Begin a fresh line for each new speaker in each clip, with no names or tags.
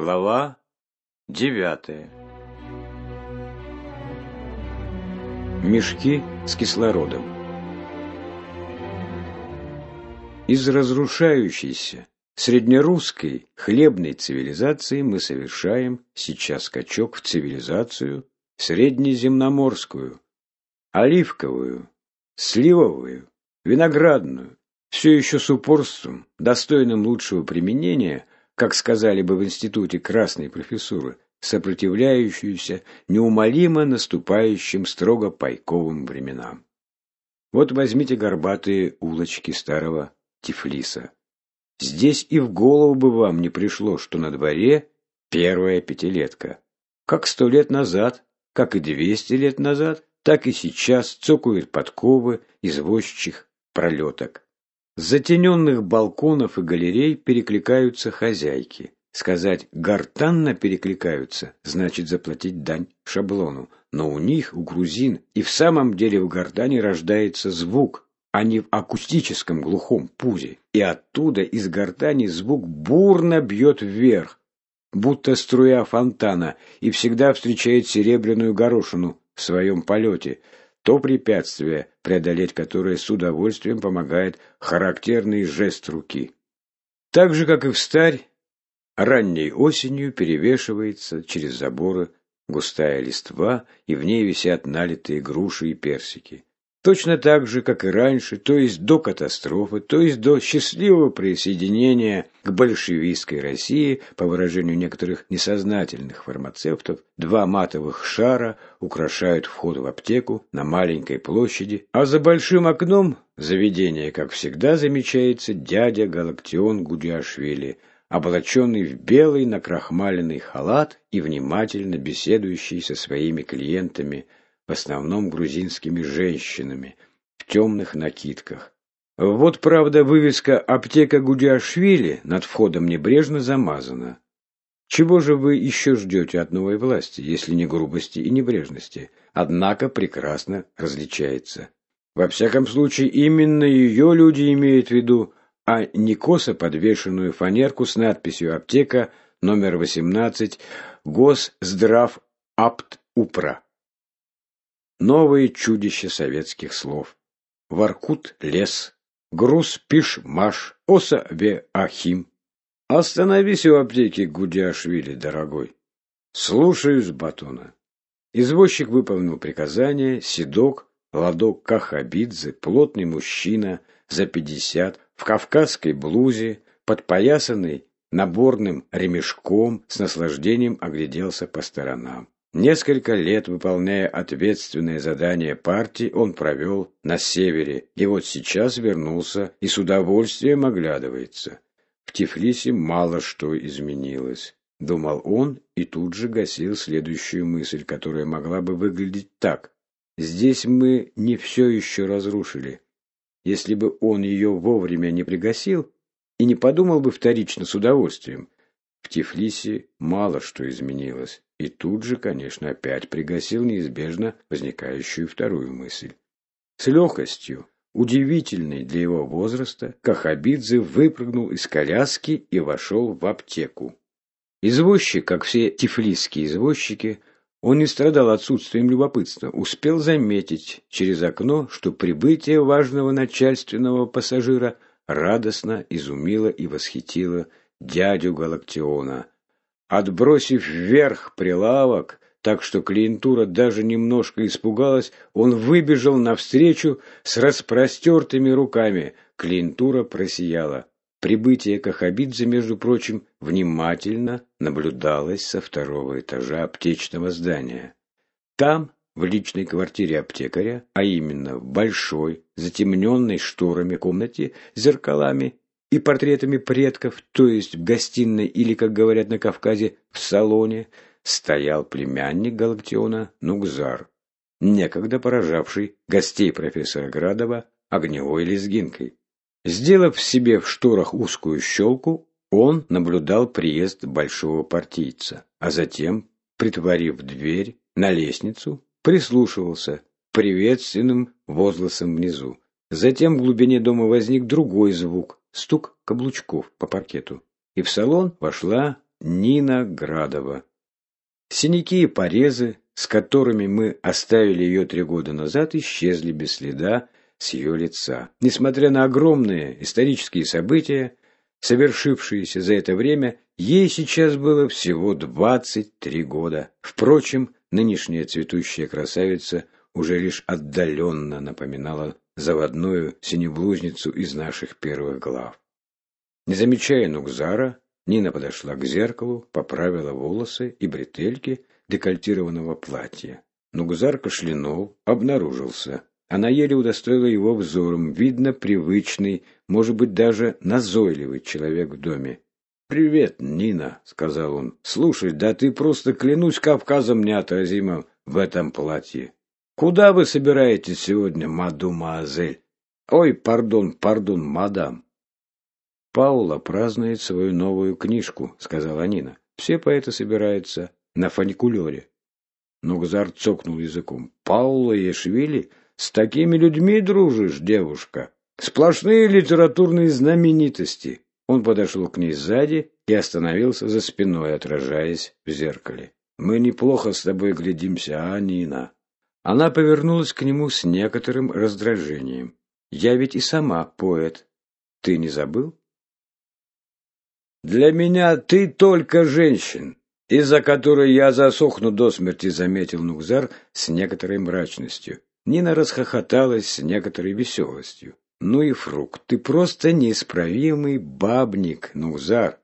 Глава девятая. Мешки с кислородом. Из разрушающейся среднерусской хлебной цивилизации мы совершаем сейчас скачок в цивилизацию среднеземноморскую, оливковую, сливовую, виноградную, все еще с упорством, достойным лучшего применения, как сказали бы в институте красной профессуры, сопротивляющуюся неумолимо наступающим строго пайковым временам. Вот возьмите горбатые улочки старого Тифлиса. Здесь и в голову бы вам не пришло, что на дворе первая пятилетка. Как сто лет назад, как и двести лет назад, так и сейчас цокают подковы извозчих пролеток. С затененных балконов и галерей перекликаются хозяйки. Сказать «гортанно перекликаются» значит заплатить дань шаблону. Но у них, у грузин, и в самом деле в гортане рождается звук, а не в акустическом глухом пузе. И оттуда из гортани звук бурно бьет вверх, будто струя фонтана, и всегда встречает серебряную горошину в своем полете – то препятствие, преодолеть которое с удовольствием помогает характерный жест руки. Так же, как и в старь, ранней осенью перевешивается через заборы густая листва, и в ней висят налитые груши и персики. Точно так же, как и раньше, то есть до катастрофы, то есть до счастливого присоединения к большевистской России, по выражению некоторых несознательных фармацевтов, два матовых шара украшают вход в аптеку на маленькой площади, а за большим окном заведения, как всегда, замечается дядя Галактион Гудиашвили, облаченный в белый накрахмаленный халат и внимательно беседующий со своими клиентами – в основном грузинскими женщинами, в темных накидках. Вот, правда, вывеска «Аптека Гудиашвили» над входом небрежно замазана. Чего же вы еще ждете от новой власти, если не грубости и небрежности? Однако прекрасно различается. Во всяком случае, именно ее люди имеют в виду, а не косо подвешенную фанерку с надписью «Аптека номер 18 Госздрав Апт Упра». Новые чудища советских слов. Воркут лес, груз пиш маш, оса ве ахим. Остановись у аптеки Гудяшвили, дорогой. Слушаюсь, Батона. Извозчик выполнил приказание, седок, ладок Кахабидзе, плотный мужчина, за пятьдесят, в кавказской блузе, подпоясанный наборным ремешком, с наслаждением огляделся по сторонам. Несколько лет, выполняя ответственные задания партии, он провел на севере, и вот сейчас вернулся и с удовольствием оглядывается. В Тифлисе мало что изменилось. Думал он и тут же гасил следующую мысль, которая могла бы выглядеть так. Здесь мы не все еще разрушили. Если бы он ее вовремя не пригасил и не подумал бы вторично с удовольствием, в Тифлисе мало что изменилось. И тут же, конечно, опять пригасил неизбежно возникающую вторую мысль. С легкостью, удивительной для его возраста, Кахабидзе выпрыгнул из коляски и вошел в аптеку. Извозчик, как все тифлисские извозчики, он не страдал отсутствием любопытства, успел заметить через окно, что прибытие важного начальственного пассажира радостно изумило и восхитило дядю Галактиона, Отбросив вверх прилавок, так что клиентура даже немножко испугалась, он выбежал навстречу с распростертыми руками. Клиентура просияла. Прибытие Кахабидзе, между прочим, внимательно наблюдалось со второго этажа аптечного здания. Там, в личной квартире аптекаря, а именно в большой, затемненной шторами комнате с зеркалами и портретами предков, то есть в гостиной или, как говорят на Кавказе, в салоне, стоял племянник Галактиона Нугзар, некогда поражавший гостей профессора Градова огневой лезгинкой. Сделав себе в шторах узкую щелку, он наблюдал приезд большого партийца, а затем, притворив дверь на лестницу, прислушивался к приветственным возгласам внизу. Затем в глубине дома возник другой звук, стук каблучков по паркету. И в салон вошла Нина Градова. Синяки и порезы, с которыми мы оставили ее три года назад, исчезли без следа с ее лица. Несмотря на огромные исторические события, совершившиеся за это время, ей сейчас было всего 23 года. Впрочем, нынешняя цветущая красавица уже лишь отдаленно напоминала заводную синеблузницу из наших первых глав. Не замечая Нукзара, Нина подошла к зеркалу, поправила волосы и бретельки декольтированного платья. Нугзар кашлянул, обнаружился. Она еле удостоила его взором. Видно, привычный, может быть, даже назойливый человек в доме. «Привет, Нина», — сказал он. «Слушай, да ты просто, клянусь Кавказом неотразимо в этом платье. Куда вы собираетесь сегодня, мадумаазель? Ой, пардон, пардон, мадам». «Паула празднует свою новую книжку», — сказала Нина. «Все поэты собираются на фаникулере». Нугзар цокнул языком. «Паула Ешвили? С такими людьми дружишь, девушка? Сплошные литературные знаменитости». Он подошел к ней сзади и остановился за спиной, отражаясь в зеркале. «Мы неплохо с тобой глядимся, а, Нина?» Она повернулась к нему с некоторым раздражением. «Я ведь и сама поэт. Ты не забыл?» «Для меня ты только женщин, из-за которой я засохну до смерти», заметил Нукзар с некоторой мрачностью. Нина расхохоталась с некоторой веселостью. «Ну и фрукт, ты просто неисправимый бабник, Нукзар».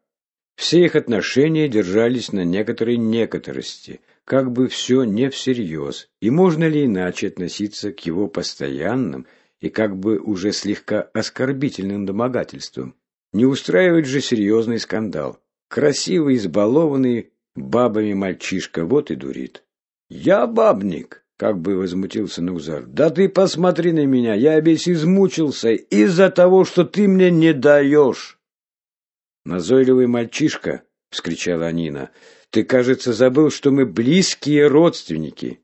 Все их отношения держались на некоторой некоторости, как бы все не всерьез, и можно ли иначе относиться к его постоянным и как бы уже слегка оскорбительным домогательствам. Не устраивать же серьезный скандал. Красивый, избалованный бабами мальчишка, вот и дурит. «Я бабник!» — как бы возмутился Нукзар. «Да ты посмотри на меня, я весь измучился из-за того, что ты мне не даешь!» «Назойливый мальчишка!» — вскричала Нина. «Ты, кажется, забыл, что мы близкие родственники!»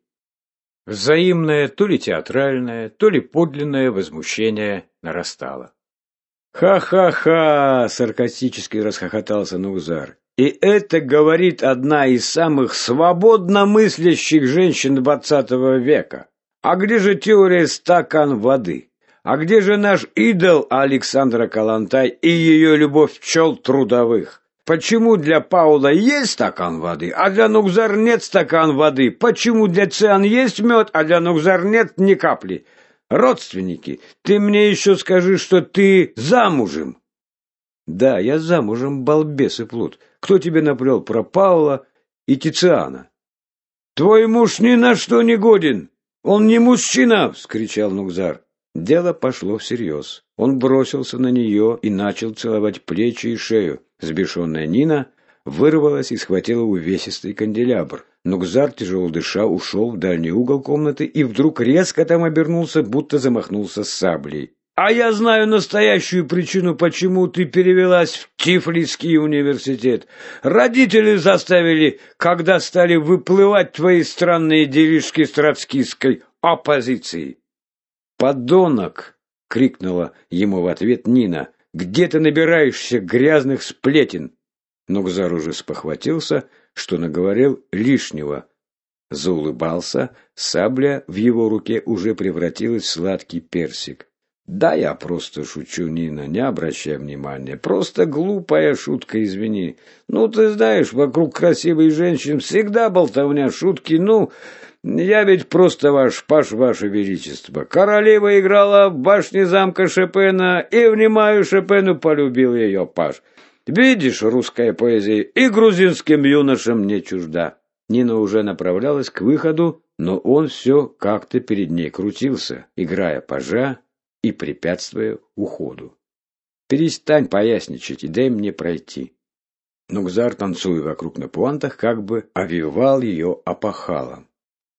Взаимное, то ли театральное, то ли подлинное возмущение нарастало. «Ха-ха-ха!» — саркастически расхохотался Нузар. «И это говорит одна из самых свободно мыслящих женщин двадцатого века. А где же теория «стакан воды»? А где же наш идол Александра Калантай и ее любовь пчел трудовых? Почему для Паула есть стакан воды, а для Нукзар нет стакан воды? Почему для Циан есть мед, а для Нукзар нет ни капли? Родственники, ты мне еще скажи, что ты замужем. Да, я замужем, балбес и плут. Кто тебе наплел про Павла и Тициана? Твой муж ни на что не годен. Он не мужчина, вскричал Нукзар. Дело пошло всерьез. Он бросился на нее и начал целовать плечи и шею. Сбешенная Нина вырвалась и схватила увесистый канделябр. Нукзар, тяжело дыша, ушел в дальний угол комнаты и вдруг резко там обернулся, будто замахнулся саблей. «А я знаю настоящую причину, почему ты перевелась в Тифлисский университет. Родители заставили, когда стали выплывать твои странные делишки с троцкистской оппозицией». «Подонок!» — крикнула ему в ответ Нина. «Где ты набираешься грязных сплетен?» Нукзар уже спохватился — что наговорил лишнего. Заулыбался, сабля в его руке уже превратилась в сладкий персик. «Да я просто шучу, Нина, не обращай внимания. Просто глупая шутка, извини. Ну, ты знаешь, вокруг красивых женщин всегда болтовня, шутки. Ну, я ведь просто ваш паш, ваше величество. Королева играла в башне замка Шопена, и, внимаю, Шопену полюбил ее паш. Видишь, русская поэзия и грузинским юношам не чужда. Нина уже направлялась к выходу, но он все как-то перед ней крутился, играя пажа и препятствуя уходу. «Перестань поясничать и дай мне пройти». Нукзар, танцуя вокруг на пуантах, как бы овивал ее опахалом.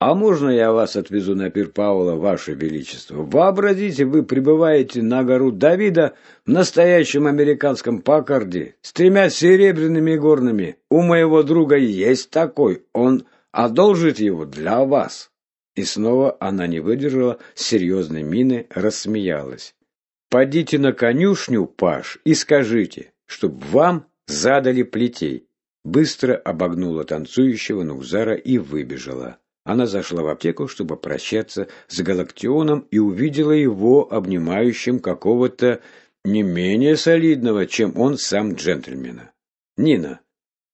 «А можно я вас отвезу на пир Паула, ваше величество? Вообразите, вы прибываете на гору Давида в настоящем американском Паккарде с тремя серебряными горными. У моего друга есть такой, он одолжит его для вас». И снова она не выдержала серьезной мины, рассмеялась. «Подите на конюшню, Паш, и скажите, чтоб вам задали плетей. быстро обогнула танцующего Нукзара и выбежала. Она зашла в аптеку, чтобы прощаться с Галактионом, и увидела его обнимающим какого-то не менее солидного, чем он сам джентльмена. «Нина,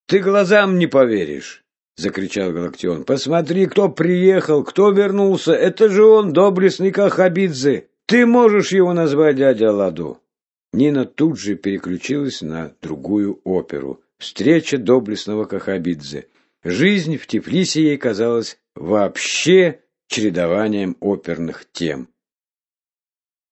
ты глазам не поверишь!» — закричал Галактион. «Посмотри, кто приехал, кто вернулся! Это же он, доблестный Кахабидзе! Ты можешь его назвать дядя Ладу!» Нина тут же переключилась на другую оперу. Встреча доблестного Кахабидзе. Жизнь в Тифлисе ей казалась вообще чередованием оперных тем.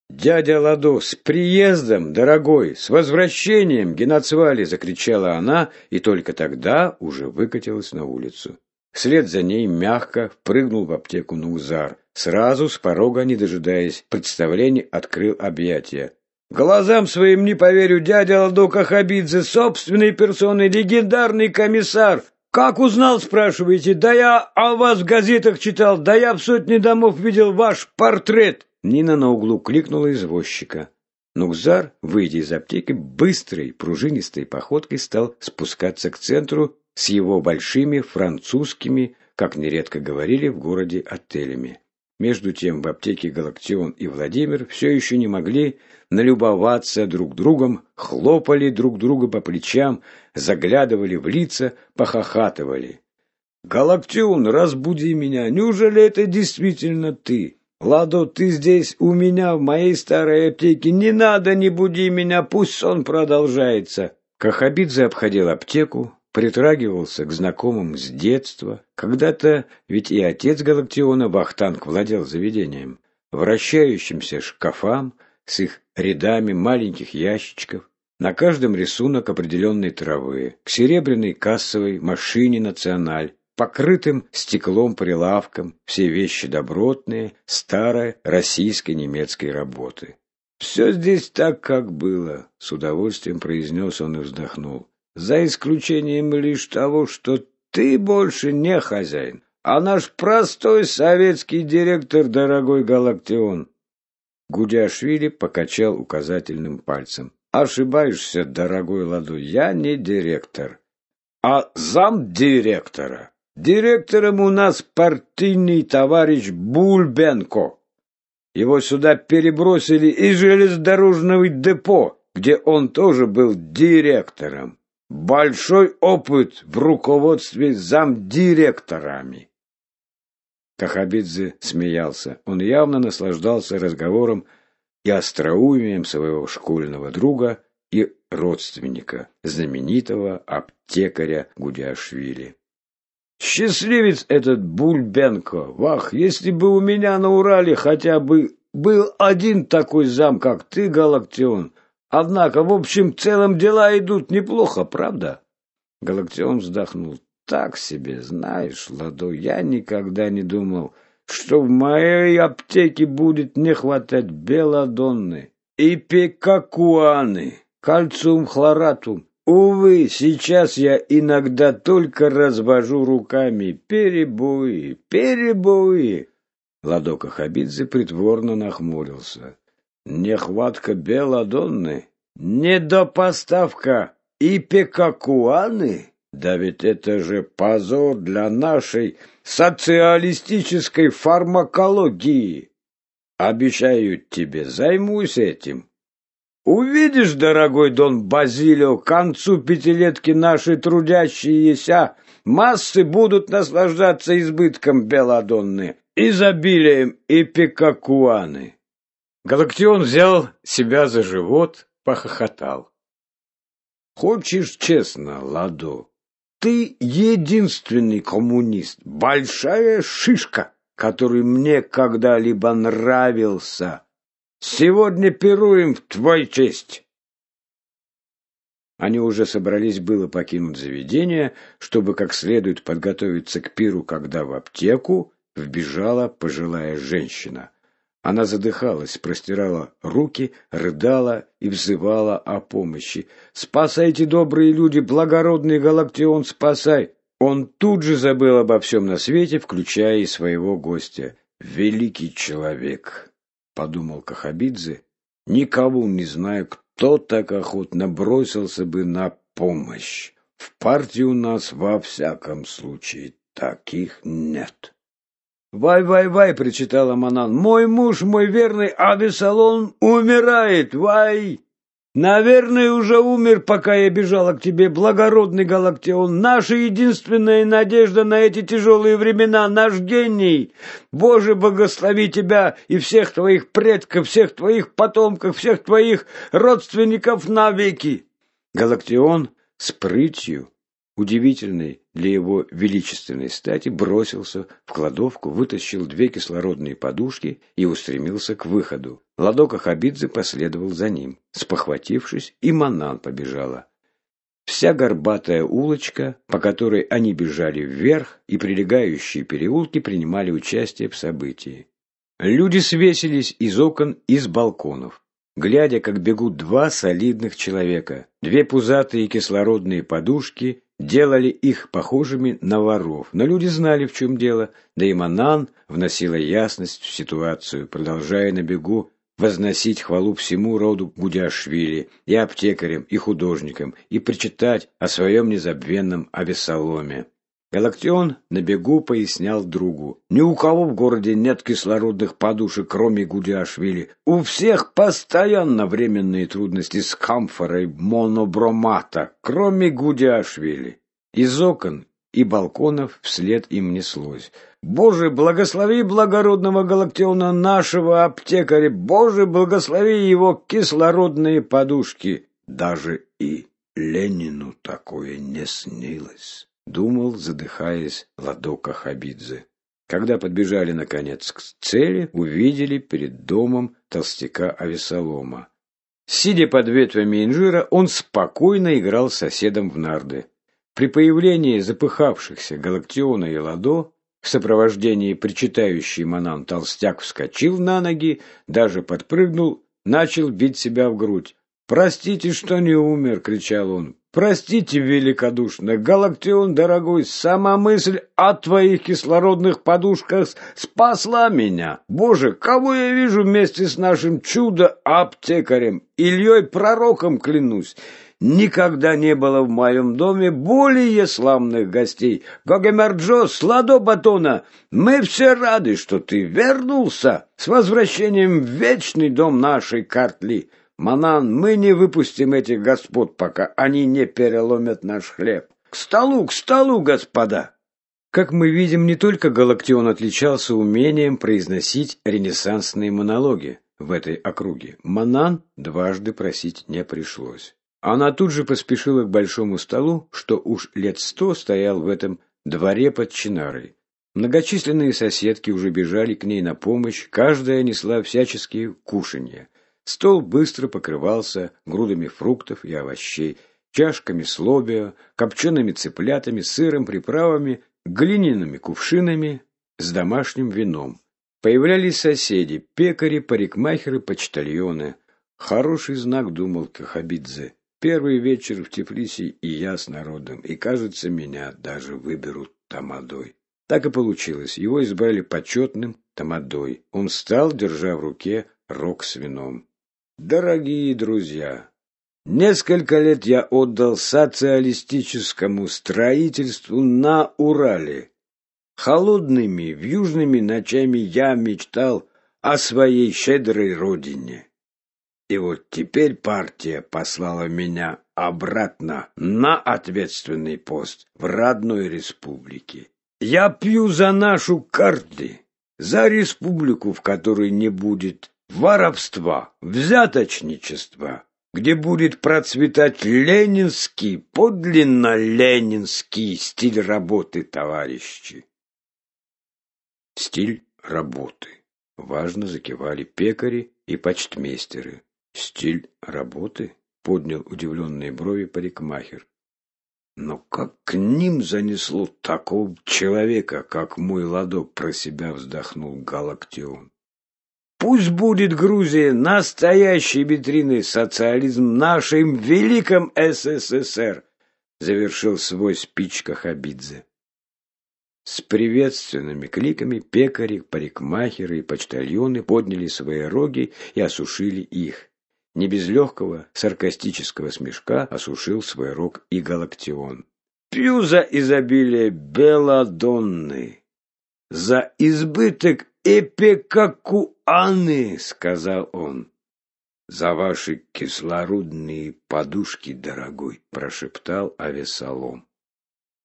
«Дядя Ладо, с приездом, дорогой, с возвращением, Геноцвали!» — закричала она, и только тогда уже выкатилась на улицу. Вслед за ней мягко впрыгнул в аптеку Нузар. Сразу с порога, не дожидаясь представлений, открыл объятия. «Глазам своим не поверю, дядя Ладо Кахабидзе, собственной персоной, легендарный комиссар! Как узнал, спрашиваете? Да я о вас в газетах читал, да я в сотне домов видел ваш портрет!» Нина на углу кликнула извозчика. Нукзар, выйдя из аптеки, быстрой, пружинистой походкой стал спускаться к центру с его большими французскими, как нередко говорили в городе, отелями. Между тем в аптеке Галактион и Владимир все еще не могли налюбоваться друг другом, хлопали друг друга по плечам, заглядывали в лица, похохатывали. «Галактион, разбуди меня! Неужели это действительно ты?» «Ладо, ты здесь у меня в моей старой аптеке. Не надо, не буди меня, пусть сон продолжается». Кахабидзе обходил аптеку, притрагивался к знакомым с детства. Когда-то ведь и отец Галактиона Вахтанг владел заведением. Вращающимся шкафам с их рядами маленьких ящичков, на каждом рисунок определенной травы, к серебряной кассовой машине «Националь», покрытым стеклом прилавком, все вещи добротные, старой российской немецкой работы. «Все здесь так, как было», — с удовольствием произнес он и вздохнул. «За исключением лишь того, что ты больше не хозяин, а наш простой советский директор, дорогой Галактион». Гудяшвили покачал указательным пальцем. «Ошибаешься, дорогой Ладу, я не директор, а замдиректора». Директором у нас партийный товарищ Бульбенко. Его сюда перебросили из железнодорожного депо, где он тоже был директором. Большой опыт в руководстве замдиректорами. Кахабидзе смеялся. Он явно наслаждался разговором и остроумием своего школьного друга и родственника, знаменитого аптекаря Гудяшвили. Счастливец этот Бульбенко. Вах, если бы у меня на Урале хотя бы был один такой зам, как ты, Галактион. Однако, в общем, целом дела идут неплохо, правда? Галактион вздохнул. Так себе, знаешь, Ладо, я никогда не думал, что в моей аптеке будет не хватать белодонны и пекакуаны, кальциум хлоратум Увы, сейчас я иногда только развожу руками. Перебои, перебои. Ладока Хабидзе притворно нахмурился. Нехватка белладонны, недопоставка и? Да ведь это же позор для нашей социалистической фармакологии. Обещаю тебе, займусь этим. Увидишь, дорогой Дон Базилио, к концу пятилетки наши трудящиеся массы будут наслаждаться избытком Беладонны, изобилием и. Галактион взял себя за живот, похохотал. Хочешь честно, Ладо, ты единственный коммунист, большая шишка, который мне когда-либо нравился. Сегодня пируем в твой честь. Они уже собрались было покинуть заведение, чтобы как следует подготовиться к пиру, когда в аптеку вбежала пожилая женщина. Она задыхалась, простирала руки, рыдала и взывала о помощи. «Спасайте, добрые люди, благородный Галактион, спасай!» Он тут же забыл обо всем на свете, включая и своего гостя. «Великий человек!» подумал Кахабидзе, никого не знаю, кто так охотно бросился бы на помощь. В партии у нас во всяком случае таких нет.
«Вай-вай-вай!» — причитала Манан. «Мой муж, мой верный Авесалон умирает! Вай!» Наверное, уже умер, пока я бежала к тебе, благородный Галактион. Наша единственная надежда на эти тяжелые времена, наш гений. Боже, благослови тебя и всех твоих предков, всех твоих потомков, всех твоих родственников навеки.
Галактион с прытью удивительной для его величественной стати, бросился в кладовку, вытащил две кислородные подушки и устремился к выходу. Ладока Хабидзе последовал за ним. Спохватившись, и Манан побежала. Вся горбатая улочка, по которой они бежали вверх, и прилегающие переулки принимали участие в событии. Люди свесились из окон и с балконов глядя, как бегут два солидных человека. Две пузатые кислородные подушки делали их похожими на воров. Но люди знали, в чем дело, да и Манан вносила ясность в ситуацию, продолжая на бегу возносить хвалу всему роду Гудяшвили, и аптекарям, и художникам, и причитать о своем незабвенном Авесоломе. Галактион на бегу пояснял другу. Ни у кого в городе нет кислородных подушек, кроме Гудиашвили. У всех постоянно временные трудности с камфорой монобромата, кроме Гудиашвили. Из окон и балконов вслед им неслось. «Боже, благослови благородного Галактиона, нашего аптекаря! Боже, благослови его кислородные подушки!» Даже и Ленину такое не снилось думал, задыхаясь, Ладока Хабидзе. Когда подбежали, наконец, к цели, увидели перед домом толстяка Авесолома. Сидя под ветвями инжира, он спокойно играл с соседом в нарды. При появлении запыхавшихся Галактиона и Ладо в сопровождении причитающий Манан толстяк вскочил на ноги, даже подпрыгнул, начал бить себя в грудь. «Простите, что не умер!» — кричал он. Простите великодушно, Галактион, дорогой, сама мысль о твоих кислородных подушках спасла меня. Боже, кого я вижу вместе с нашим чудо-аптекарем, Ильей Пророком клянусь. Никогда не было в моем доме более славных гостей. Гогемерджо, сладо батона, мы все рады, что ты вернулся с возвращением в вечный дом нашей Картли. Манан, мы не выпустим этих господ, пока они не переломят наш хлеб. К столу, к столу, господа!» Как мы видим, не только Галактион отличался умением произносить ренессансные монологи в этой округе. Манан дважды просить не пришлось. Она тут же поспешила к большому столу, что уж лет сто стоял в этом дворе под Чинарой. Многочисленные соседки уже бежали к ней на помощь, каждая несла всяческие кушанья. Стол быстро покрывался грудами фруктов и овощей, чашками с лобио, копчеными цыплятами, сыром, приправами, глиняными кувшинами с домашним вином. Появлялись соседи, пекари, парикмахеры, почтальоны. Хороший знак, думал Кахабидзе. Первый вечер в Тифлисе и я с народом, и, кажется, меня даже выберут тамадой. Так и получилось. Его избрали почетным тамадой. Он стал, держа в руке рог с вином. Дорогие друзья, несколько лет я отдал социалистическому строительству на Урале. Холодными, вьюжными ночами я мечтал о своей щедрой родине. И вот теперь партия послала меня обратно на ответственный пост в родной республике. Я пью за нашу карты, за республику, в которой не будет воровства, взяточничества, где будет процветать ленинский, подлинно ленинский стиль работы, товарищи. Стиль работы. Важно закивали пекари и почтмейстеры. Стиль работы? Поднял удивленные брови парикмахер. Но как к ним занесло такого человека, как мой ладок, про себя вздохнул Галактион. Пусть будет Грузия настоящей витриной социализм нашим великом СССР, завершил свой спич Кахабидзе. С приветственными кликами пекари, парикмахеры и почтальоны подняли свои роги и осушили их. Не без легкого саркастического смешка осушил свой рог и Галактион.
«Пью за изобилие белладонны, за избыток эпикакуаны», — сказал он. «За ваши кислородные подушки, дорогой», — прошептал Авесолом.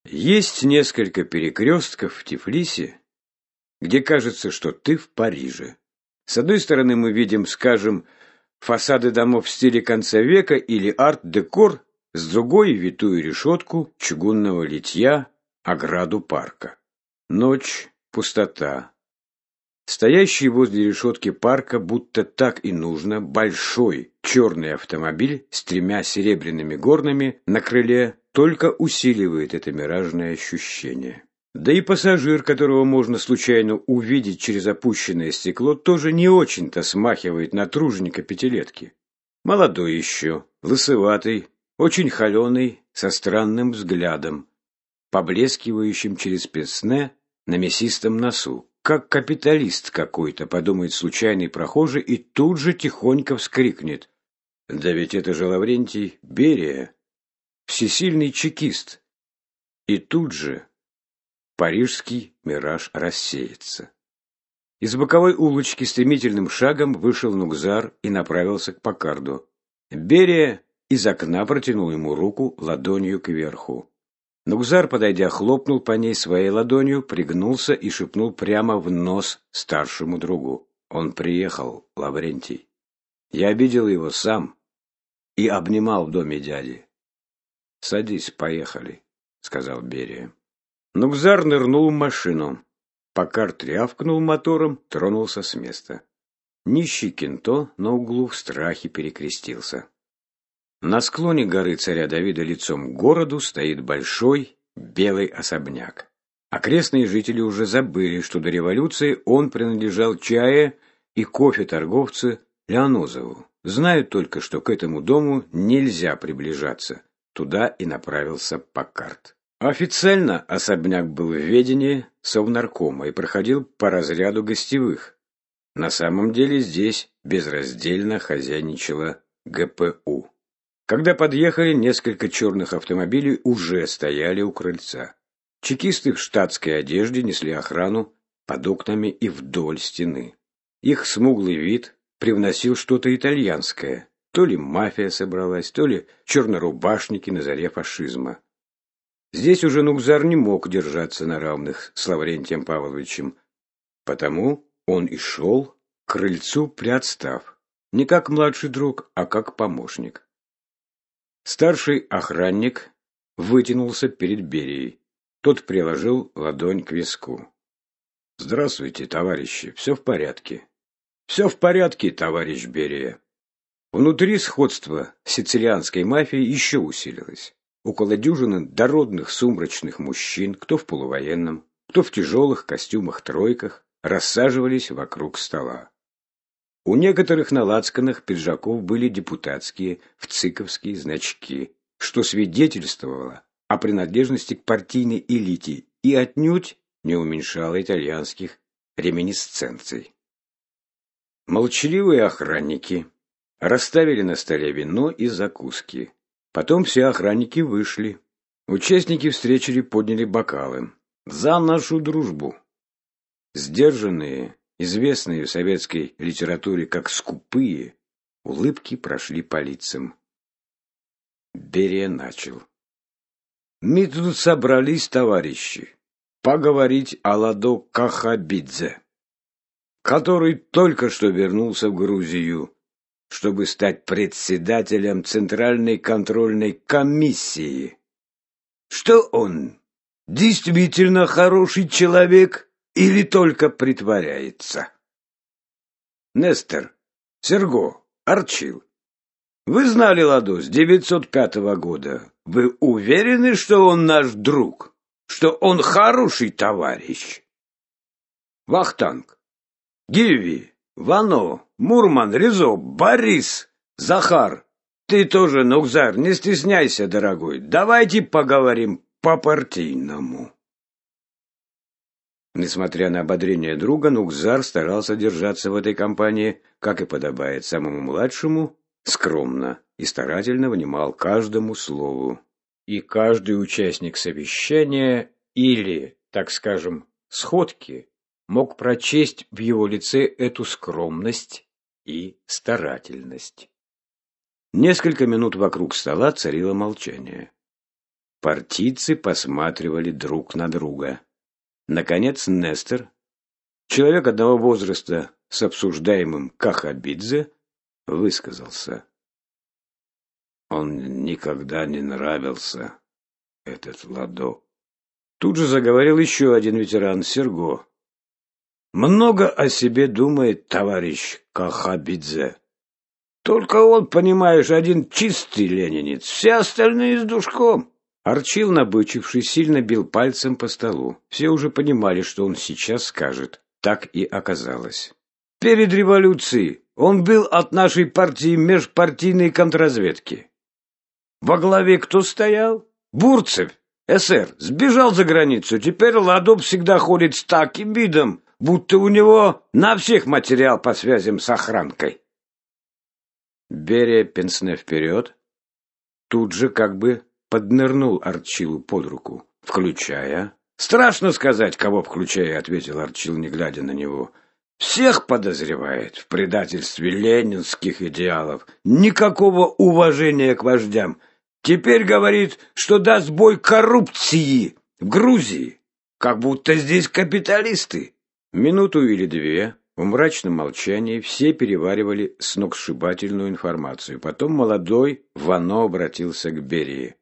Есть несколько перекрестков в Тифлисе, где кажется, что ты в Париже. С одной стороны мы видим, скажем, фасады домов в стиле конца века или арт-декор, с другой — витую решетку чугунного литья, ограду парка. Ночь, пустота. Стоящий возле решетки парка, будто так и нужно, большой черный автомобиль с тремя серебряными горными на крыле только усиливает это миражное ощущение. Да и пассажир, которого можно случайно увидеть через опущенное стекло, тоже не очень-то смахивает на труженика пятилетки. Молодой еще, лысоватый, очень холеный, со странным взглядом, поблескивающим через песне на мясистом носу. Как капиталист какой-то, подумает случайный прохожий и тут же тихонько вскрикнет. Да ведь это же Лаврентий Берия, всесильный чекист. И тут же парижский мираж рассеется. Из боковой улочки стремительным шагом вышел Нукзар и направился к Покарду. Берия из окна протянул ему руку ладонью кверху. Нукзар, подойдя, хлопнул по ней своей ладонью, пригнулся и шепнул прямо в нос старшему другу. Он приехал, Лаврентий. Я видел его сам и обнимал в доме дяди. «Садись, поехали», — сказал Берия. Нукзар нырнул в машину. Покар трявкнул мотором, тронулся с места. Нищий кенто на углу в страхе перекрестился. На склоне горы царя Давида лицом к городу стоит большой белый особняк. Окрестные жители уже забыли, что до революции он принадлежал чае и кофе торговцу Леонозову. Знают только, что к этому дому нельзя приближаться. Туда и направился Паккарт. Официально особняк был в ведении Совнаркома и проходил по разряду гостевых. На самом деле здесь безраздельно хозяйничала ГПУ. Когда подъехали, несколько черных автомобилей уже стояли у крыльца. Чекисты в штатской одежде несли охрану под окнами и вдоль стены. Их смуглый вид привносил что-то итальянское. То ли мафия собралась, то ли чернорубашники на заре фашизма. Здесь уже Нукзар не мог держаться на равных с Лаврентием Павловичем, потому он и шел к крыльцу приотстав, не как младший друг, а как помощник. Старший охранник вытянулся перед Берией. Тот приложил ладонь к виску. «Здравствуйте, товарищи, все в порядке». «Все в порядке, товарищ Берия». Внутри сходство сицилианской мафии еще усилилось. Около дюжины дородных сумрачных мужчин, кто в полувоенном, кто в тяжелых костюмах-тройках, рассаживались вокруг стола. У некоторых на лацканах пиджаков были депутатские вциковские значки, что свидетельствовало о принадлежности к партийной элите и отнюдь не уменьшало итальянских реминисценций. Молчаливые охранники расставили на столе вино и закуски. Потом все охранники вышли. Участники встречи подняли бокалы. «За нашу дружбу!» Сдержанные известные в советской литературе как скупые, улыбки прошли по лицам. Берия начал. «Мы тут собрались, товарищи, поговорить о Ладо Кахабидзе, который только что вернулся в Грузию, чтобы стать председателем Центральной контрольной комиссии. Что он, действительно хороший человек?» Или только притворяется? Нестер, Серго, Арчил, вы знали Ладу с 905 года. Вы уверены, что он наш друг? Что он хороший товарищ? Вахтанг, Гиви, Вано, Мурман, Ризо, Борис, Захар. Ты тоже, Нукзар, не стесняйся, дорогой. Давайте поговорим по-партийному. Несмотря на ободрение друга, Нукзар старался держаться в этой компании, как и подобает самому младшему скромно и старательно внимал каждому слову. И каждый участник совещания или, так скажем, сходки мог прочесть в его лице эту скромность и старательность. Несколько минут вокруг стола царило молчание. Партийцы посматривали друг на друга. Наконец Нестор, человек одного возраста с обсуждаемым Кахабидзе, высказался. Он никогда не нравился, этот Ладо. Тут же заговорил еще один ветеран, Серго. Много о себе думает товарищ Кахабидзе. Только он, понимаешь, один чистый ленинец, все остальные с душком. Арчил, набычившись, сильно бил пальцем по столу. Все уже понимали, что он сейчас скажет. Так и оказалось. Перед революцией он был от нашей партии межпартийной контрразведки. Во главе кто стоял? Бурцев, СР, сбежал за границу. Теперь Ладоб всегда ходит с таким видом, будто у него на всех материал по связям с охранкой. Берия Пенсне вперед, тут же как бы поднырнул Арчилу под руку, включая... «Страшно сказать, кого включая», — ответил Арчил, не глядя на него. «Всех подозревает в предательстве ленинских идеалов. Никакого уважения к вождям. Теперь говорит, что даст бой коррупции в Грузии. Как будто здесь капиталисты». Минуту или две в мрачном молчании все переваривали сногсшибательную информацию. Потом молодой Вано обратился к Берии.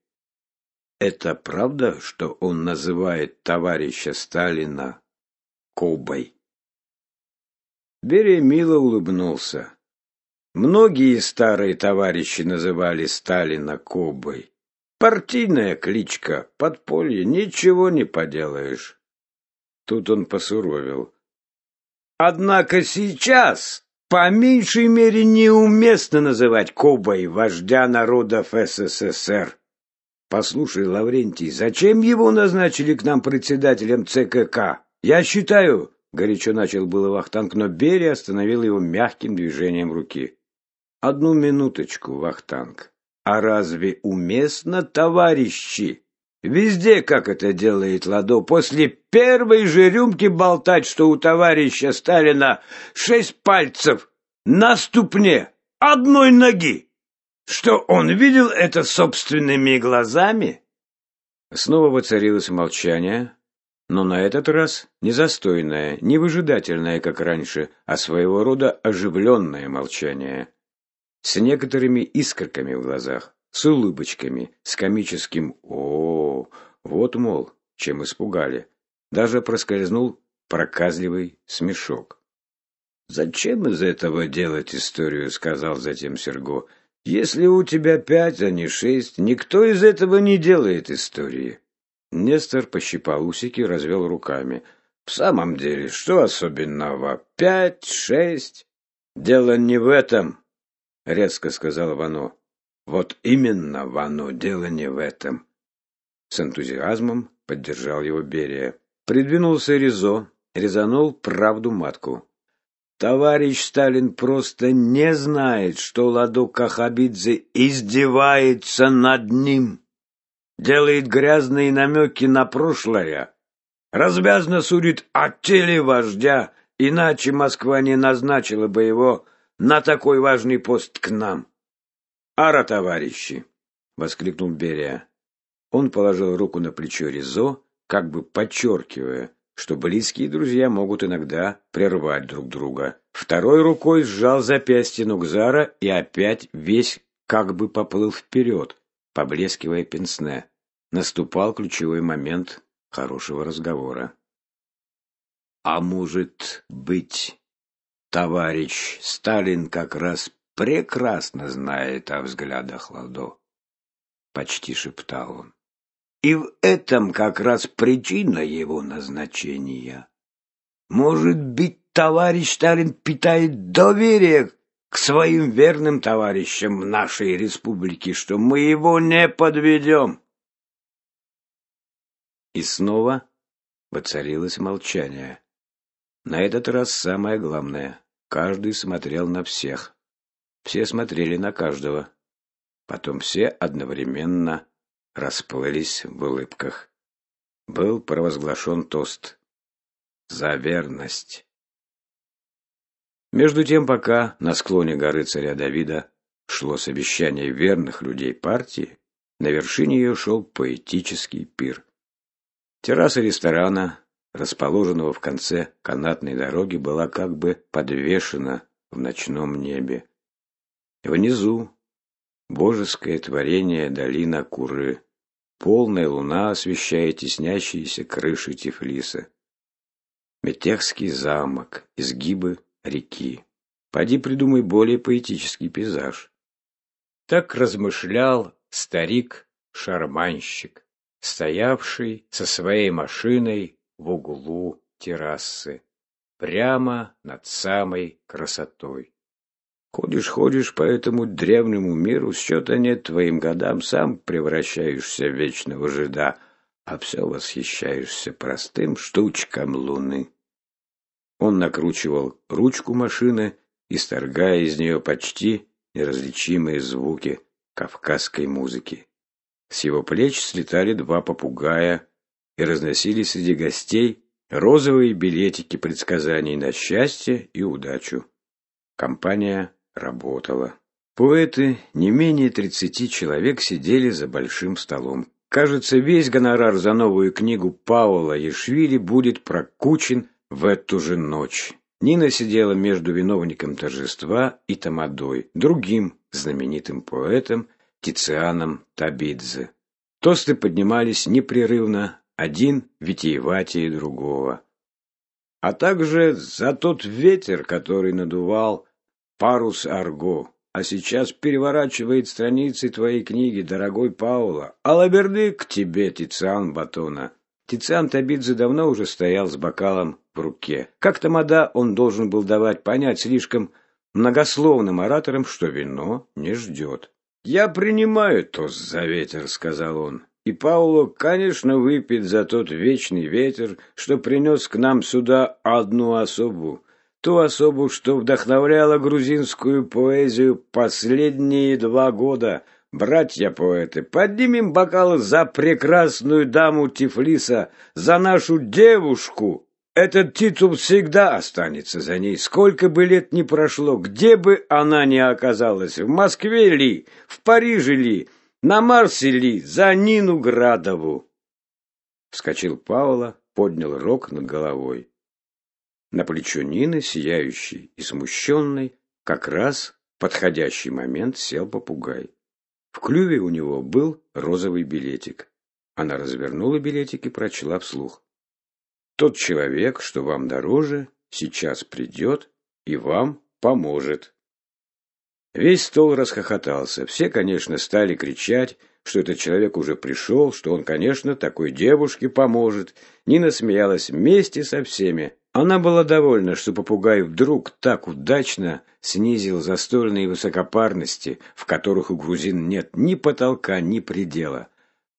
Это правда, что он называет товарища Сталина Кобой? Берия мило улыбнулся. Многие старые товарищи называли Сталина Кобой. Партийная кличка, подполье, ничего не поделаешь. Тут он посуровил. Однако сейчас, по меньшей мере, неуместно называть Кобой вождя народов СССР. Послушай, Лаврентий, зачем его назначили к нам председателем ЦКК? Я считаю, горячо начал было Вахтанг, но Берия остановил его мягким движением руки. Одну минуточку, Вахтанг. А разве уместно, товарищи? Везде, как это делает Ладо, после первой же рюмки болтать, что у товарища Сталина шесть пальцев на ступне одной ноги. Что он видел это собственными глазами? Снова воцарилось молчание, но на этот раз не застойное, не выжидательное, как раньше, а своего рода оживленное молчание. С некоторыми искорками в глазах, с улыбочками, с комическим «О, вот, мол, чем испугали». Даже проскользнул проказливый смешок. «Зачем из этого делать историю?» — сказал затем Серго. Если у тебя пять, а не шесть, никто из этого не делает истории. Нестор пощипал усики, развел руками. В самом деле, что особенного? Пять, шесть? Дело не в этом, резко сказал Вано. Вот именно, Вано, дело не в этом. С энтузиазмом поддержал его Берия. Придвинулся Ризо, резанул правду матку. Товарищ Сталин просто не знает, что Ладо Кахабидзе издевается над ним, делает грязные намеки на прошлое, развязно судит о теле вождя, иначе Москва не назначила бы его на такой важный пост к нам. «Ара, товарищи!» — воскликнул Берия. Он положил руку на плечо Ризо, как бы подчеркивая, что близкие друзья могут иногда прервать друг друга. Второй рукой сжал запястье Нугзара и опять весь как бы поплыл вперед, поблескивая пенсне. Наступал ключевой момент хорошего разговора. А может быть, товарищ Сталин как раз прекрасно знает о взглядах Ладо? Почти шептал он. И в этом как раз причина его назначения. Может быть, товарищ Сталин питает доверие к своим верным товарищам в нашей республике, что мы его не подведем. И снова воцарилось молчание. На этот раз самое главное. Каждый смотрел на всех. Все смотрели на каждого. Потом все одновременно расплылись в улыбках. Был провозглашен тост за верность. Между тем, пока на склоне горы царя Давида шло совещание верных людей партии, на вершине ее шел поэтический пир. Терраса ресторана, расположенного в конце канатной дороги, была как бы подвешена в ночном небе. Внизу божеское творение долина Куры. Полная луна освещает теснящиеся крыши Тифлиса. Метехский замок, изгибы реки. Поди придумай более поэтический пейзаж. Так размышлял старик-шарманщик, стоявший со своей машиной в углу террасы, прямо над самой красотой. Ходишь, ходишь по этому древнему миру, счета нет твоим годам, сам превращаешься в вечного жида, а все восхищаешься простым штучкам луны. Он накручивал ручку машины, исторгая из нее почти неразличимые звуки кавказской музыки. С его плеч слетали два попугая и разносили среди гостей розовые билетики предсказаний на счастье и удачу. Компания работала. Поэты, не менее тридцати человек, сидели за большим столом. Кажется, весь гонорар за новую книгу Паула Ешвили будет прокучен в эту же ночь Нина сидела между виновником торжества и Тамадой, другим знаменитым поэтом Тицианом Табидзе. Тосты поднимались непрерывно, один витиеватее другого. А также за тот ветер, который надувал парус Арго, а сейчас переворачивает страницы твоей книги, дорогой Паула. Лаберды к тебе, Тициан Батона. Тициан Табидзе давно уже стоял с бокалом в руке. Как тамада он должен был давать понять слишком многословным ораторам, что вино не ждет. «Я принимаю тост за ветер», — сказал он. «И Пауло, конечно, выпьет за тот вечный ветер, что принес к нам сюда одну особу, ту особу, что вдохновляла грузинскую поэзию последние два года — Братья-поэты, поднимем бокалы за прекрасную даму Тифлиса, за нашу девушку. Этот титул всегда останется за ней, сколько бы лет ни прошло, где бы она ни оказалась, в Москве ли, в Париже ли, на Марсе ли, за Нину Градову. Вскочил Паула, поднял рог над головой. На плечо Нины, сияющий и смущенный, как раз в подходящий момент сел попугай. В клюве у него был розовый билетик. Она развернула билетик и прочла вслух. «Тот человек, что вам дороже, сейчас придет и вам поможет». Весь стол расхохотался. Все, конечно, стали кричать, что этот человек уже пришел, что он, конечно, такой девушке поможет. Нина смеялась вместе со всеми, она была довольна, что попугай вдруг так удачно снизил застольные высокопарности, в которых у грузин нет ни потолка, ни предела.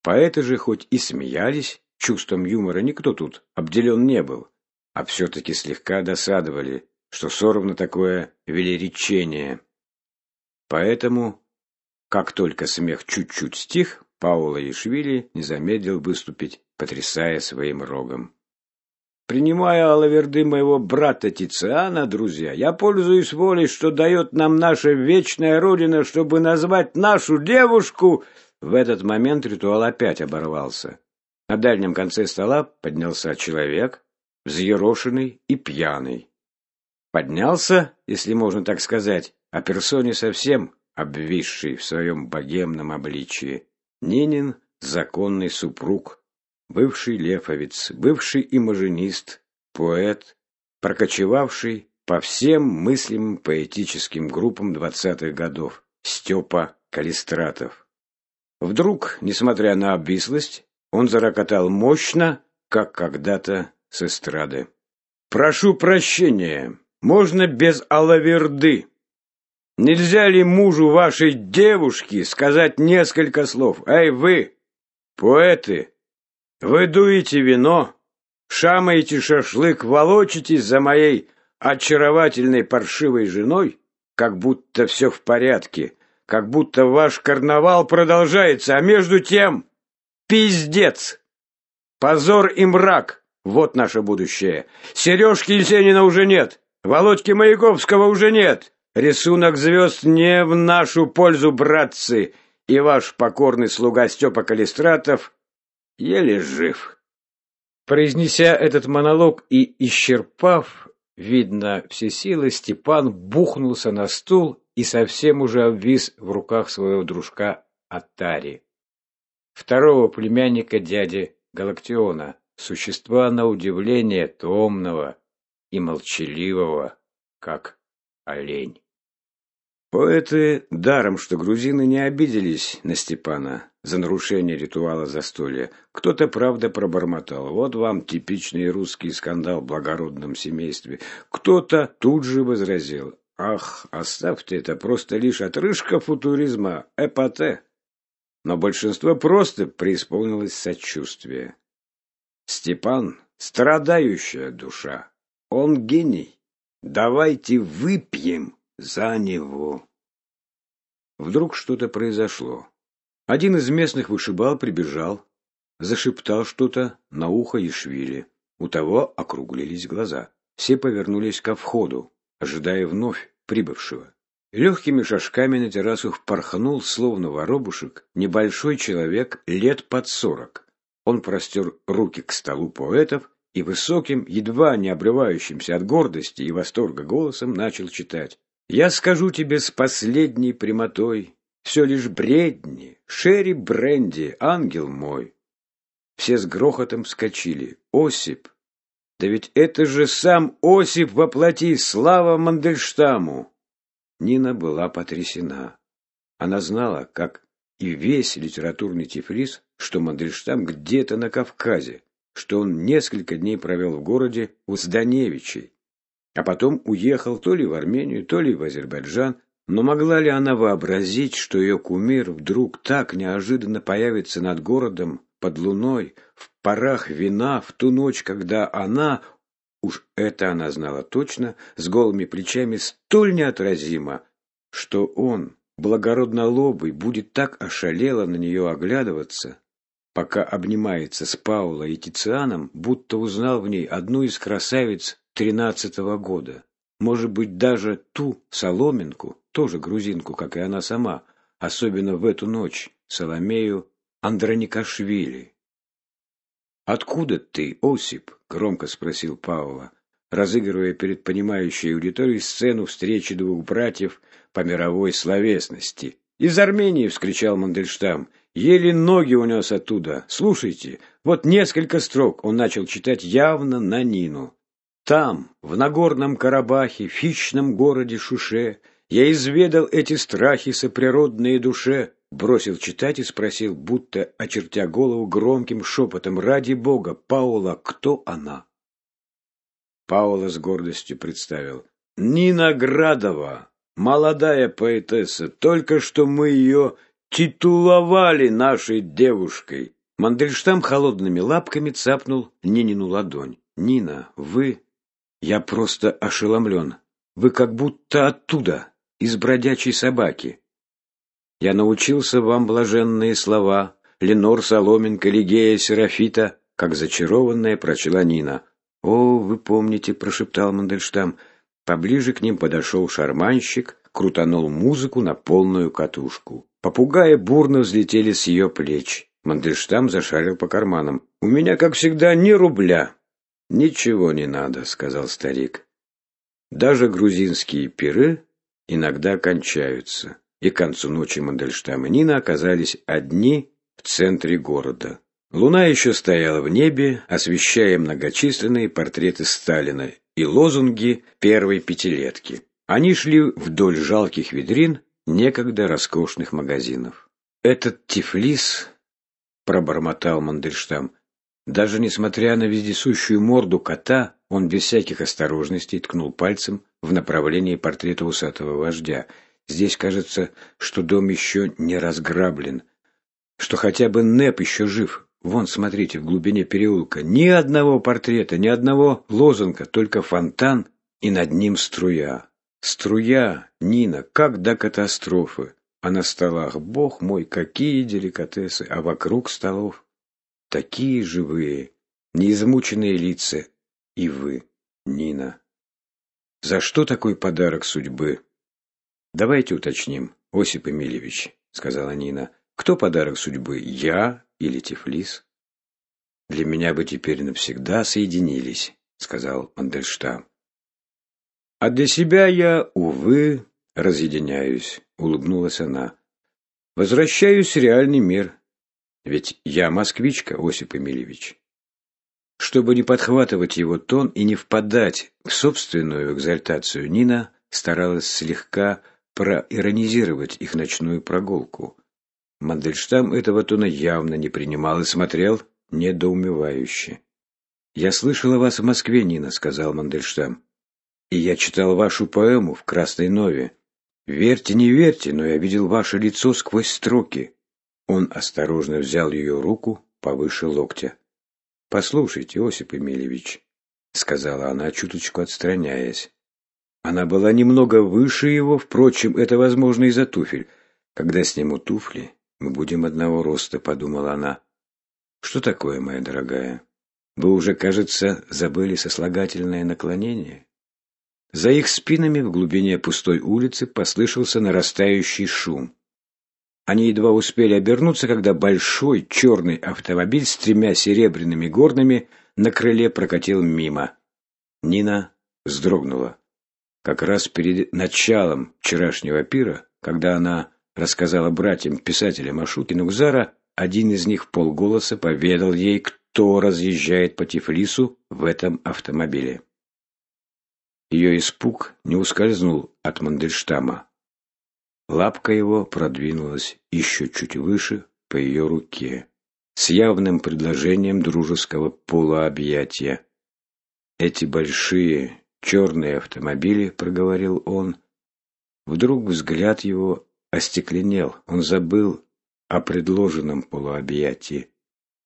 Поэты же хоть и смеялись, чувством юмора никто тут обделен не был, а все-таки слегка досадовали, что сорвано такое велеречение. Поэтому, как только смех чуть-чуть стих, Паула Ишвили не замедлил выступить, потрясая своим рогом. Принимая алаверды моего брата Тициана, друзья, я пользуюсь волей, что дает нам наша вечная Родина, чтобы назвать нашу девушку. В этот момент ритуал опять оборвался. На дальнем конце стола поднялся человек, взъерошенный и пьяный. Поднялся, если можно так сказать, а персоне совсем обвисший в своем богемном обличии. Нинин законный супруг бывший лефовец, бывший имажинист, поэт, прокочевавший по всем мыслимым поэтическим группам двадцатых годов, Степа Калистратов. Вдруг, несмотря на обвислость, он зарокотал мощно, как когда-то с эстрады. «Прошу прощения, можно без алаверды. Нельзя ли мужу вашей девушки сказать несколько слов? Эй, вы, поэты, вы дуете вино, шамаете шашлык, волочитесь за моей очаровательной паршивой женой,
как будто все в порядке, как будто ваш карнавал продолжается, а между тем пиздец, позор и мрак. Вот наше будущее. Сережки Есенина уже нет, Володьки Маяковского уже нет. Рисунок звезд не в нашу пользу, братцы, и ваш покорный слуга Степа Калистратов еле жив. Произнеся этот монолог и исчерпав, видно, все силы, Степан бухнулся на стул и совсем уже обвис в руках своего дружка Атари, второго племянника дяди Галактиона, существа на удивление томного и молчаливого, как олень. Поэты, даром что грузины не обиделись на Степана за нарушение ритуала застолья, кто-то, правда, пробормотал. Вот вам типичный русский скандал в благородном семействе. Кто-то тут же возразил. Ах, оставьте это, просто лишь отрыжка футуризма, эпоте. Но большинство просто преисполнилось сочувствия. Степан — страдающая душа. Он гений. Давайте выпьем за него. Вдруг что-то произошло. Один из местных вышибал прибежал, зашептал что-то на ухо Ишвили. У того округлились глаза. Все повернулись ко входу, ожидая вновь прибывшего. Легкими шажками на террасу впорхнул, словно воробушек, небольшой человек лет под сорок. Он простер руки к столу поэтов и высоким, едва не обрывающимся от гордости и восторга голосом начал читать. «Я скажу тебе с последней прямотой, все лишь бредни, Шерри Бренди, ангел мой». Все с грохотом вскочили. «Осип! Да ведь это же сам Осип воплоти, слава Мандельштаму!» Нина была потрясена. Она знала, как и весь литературный Тифлис, что Мандельштам где-то на Кавказе, что он несколько дней провел в городе у Зданевичей, а потом уехал то ли в Армению, то ли в Азербайджан, но могла ли она вообразить, что ее кумир вдруг так неожиданно появится над городом под луной, в парах вина, в ту ночь, когда она, уж это она знала точно, с голыми плечами столь неотразимо, что он, благородно лобый, будет так ошалело на нее оглядываться, пока обнимается с Пауло и Тицианом, будто узнал в ней одну из красавиц тринадцатого года. Может быть, даже ту соломинку, тоже грузинку, как и она сама, особенно в эту ночь, Соломею Андроникашвили. «Откуда ты, Осип?» — громко спросил Паула, разыгрывая перед понимающей аудиторией сцену встречи двух братьев по мировой словесности. «Из Армении!» — вскричал Мандельштам. Еле ноги унес оттуда. Слушайте, вот несколько строк он начал читать явно на Нину. Там, в Нагорном Карабахе, в хищном городе Шуше, я изведал эти страхи соприродные душе, бросил читать и спросил, будто очертя голову громким шепотом, ради бога, Паула, кто она? Паула с гордостью представил. Нина Градова, молодая поэтесса, только что мы ее титуловали нашей девушкой. Мандельштам холодными лапками цапнул Нинину ладонь. «Нина, вы...» «Я просто ошеломлен. Вы как будто оттуда, из бродячей собаки. Я научился вам блаженные слова. Ленор Соломенко, Лигея Серафита, как зачарованная прочла Нина. «О, вы помните», — прошептал Мандельштам. Поближе к ним подошел шарманщик, крутанул музыку на полную катушку. Попугаи бурно взлетели с ее плеч. Мандельштам зашарил по карманам. «У меня, как всегда, ни рубля». «Ничего не надо», — сказал старик. «Даже грузинские пиры иногда кончаются». И к концу ночи Мандельштам и Нина оказались одни в центре города. Луна еще стояла в небе, освещая многочисленные портреты Сталина и лозунги первой пятилетки. Они шли вдоль жалких ведрин, некогда роскошных магазинов. «Этот Тифлис», — пробормотал Мандельштам, даже несмотря на вездесущую морду кота, он без всяких осторожностей ткнул пальцем в направлении портрета усатого вождя. Здесь кажется, что дом еще не разграблен, что хотя бы Неп еще жив. Вон, смотрите, в глубине переулка ни одного портрета, ни одного лозунга, только фонтан и над ним струя.
Струя, Нина, как до катастрофы. А на столах, бог мой, какие деликатесы, а вокруг столов такие живые, неизмученные лица. И вы, Нина. За что такой подарок судьбы? Давайте уточним, Осип Эмильевич, сказала Нина. Кто подарок судьбы, я или Тифлис? Для меня вы теперь навсегда соединились, сказал Мандельштам. А для себя я, увы, разъединяюсь, улыбнулась она. Возвращаюсь в реальный мир. Ведь я москвичка, Осип Эмильевич. Чтобы не подхватывать его тон и не впадать в собственную экзальтацию, Нина старалась слегка проиронизировать их ночную прогулку. Мандельштам этого тона явно не принимал и смотрел недоумевающе. «Я слышал о вас в Москве, Нина», — сказал Мандельштам. «И я читал вашу поэму в Красной Нове. Верьте, не верьте, но я видел ваше лицо сквозь строки». Он осторожно взял ее руку повыше локтя. «Послушайте, Осип Эмильевич», — сказала она, чуточку отстраняясь. Она была немного выше его, впрочем, это возможно из-за туфель. Когда сниму туфли, мы будем одного роста, подумала она. Что такое, моя дорогая? Вы уже, кажется, забыли сослагательное наклонение? За их спинами в глубине пустой улицы послышался нарастающий шум. Они едва успели обернуться, когда большой черный автомобиль с тремя серебряными горными на крыле прокатил мимо. Нина вздрогнула. Как раз перед началом вчерашнего пира, когда она рассказала братьям-писателям о шутке Нукзара, один из них полголоса поведал ей, кто разъезжает по Тифлису в этом автомобиле. Ее испуг не ускользнул от Мандельштама. Лапка его продвинулась еще чуть выше по ее руке, с явным предложением дружеского полуобъятия. Эти большие черные автомобили, проговорил он. Вдруг взгляд его остекленел. Он забыл о предложенном полуобъятии.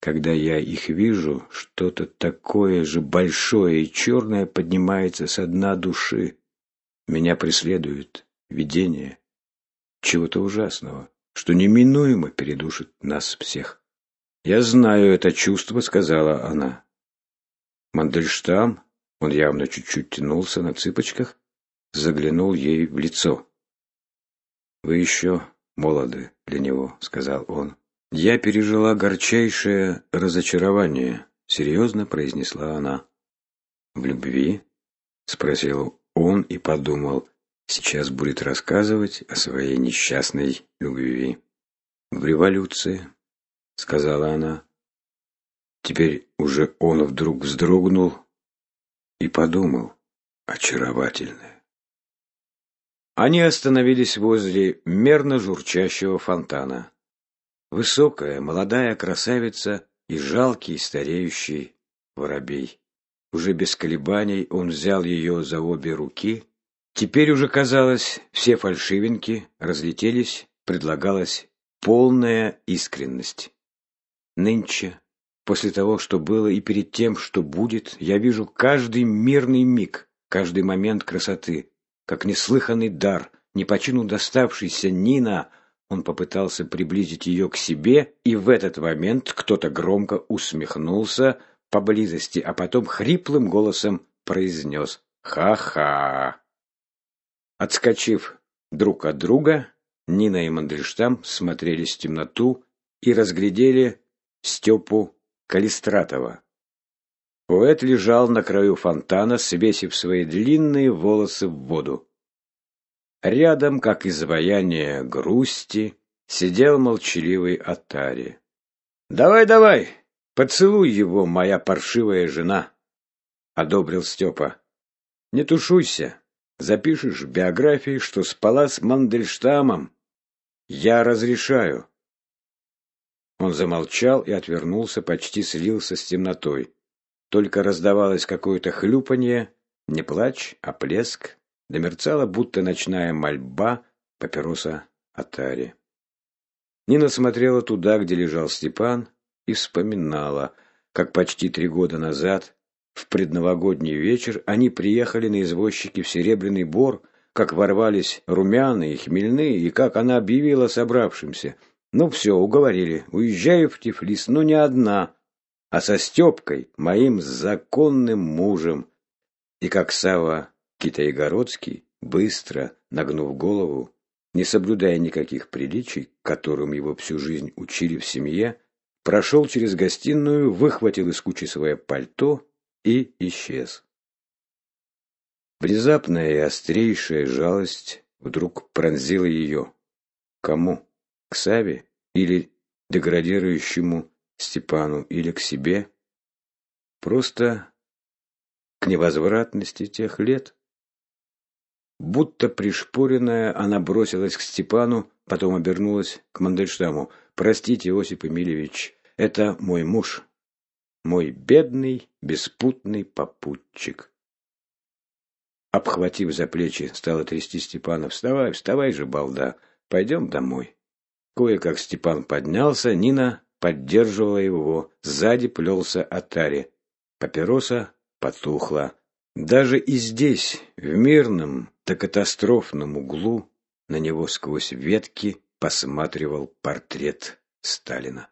Когда я их вижу, что-то такое же большое и черное поднимается со дна души. Меня преследует видение чего-то ужасного, что неминуемо передушит нас всех. «Я знаю это чувство», — сказала она. Мандельштам он явно чуть-чуть тянулся на цыпочках, заглянул ей в лицо. «Вы еще молоды для него», — сказал он. «Я пережила горчайшее разочарование», — серьезно произнесла она. «В любви?» — спросил он и подумал. «Сейчас будет рассказывать о своей несчастной любви». «В революции», — сказала она. Теперь уже он вдруг вздрогнул, и подумал, очаровательная. Они остановились возле мерно журчащего фонтана. Высокая, молодая красавица и жалкий стареющий воробей. Уже без колебаний он взял ее за обе руки. Теперь уже казалось, все фальшивинки разлетелись, предлагалась полная искренность. Нынче После того, что было и перед тем, что будет, я вижу каждый мирный миг, каждый момент красоты, как неслыханный дар, не почину доставшийся Нина. Он попытался приблизить ее к себе, и в этот момент кто-то громко усмехнулся поблизости, а потом хриплым голосом произнес «Ха-ха!». Отскочив друг от друга, Нина и Мандельштам смотрелись в темноту и разглядели Степу Калистратова. Поэт лежал на краю фонтана, свесив свои длинные волосы в воду. Рядом, как изваяние грусти, сидел молчаливый Атари. «Давай, давай, поцелуй его, моя паршивая жена!» — одобрил Степа. «Не тушуйся, запишешь в биографии, что спала с Мандельштамом. Я разрешаю». Он замолчал и отвернулся, почти слился с темнотой. Только раздавалось какое-то хлюпанье, не плач, а плеск, да мерцала, будто ночная мольба папироса Атари. Нина смотрела туда, где лежал Степан, и вспоминала, как почти три года назад, в предновогодний вечер, они приехали на извозчике в Серебряный Бор, как ворвались румяные и хмельные, и как она объявила собравшимся. Ну все, уговорили, уезжаю в Тифлис, но не одна, а со Степкой, моим законным мужем. И как Сава Китайгородский, быстро, нагнув голову, не соблюдая никаких приличий, которым его всю жизнь учили в семье, прошел через гостиную, выхватил из кучи свое пальто и исчез. Внезапная и острейшая жалость вдруг пронзила ее. Кому? К Саве или деградирующему Степану или к себе? Просто к невозвратности тех лет? Будто пришпоренная, она бросилась к Степану, потом обернулась к Мандельштаму. «Простите, Осип Эмильевич, это мой муж, мой бедный, беспутный попутчик». Обхватив за плечи, стала трясти Степана. «Вставай, вставай же, балда, пойдем домой». Кое-как Степан поднялся, Нина поддерживала его, сзади плелся Атари. Папироса потухла. Даже и здесь, в мирном, до катастрофном углу, на него сквозь ветки посматривал портрет Сталина.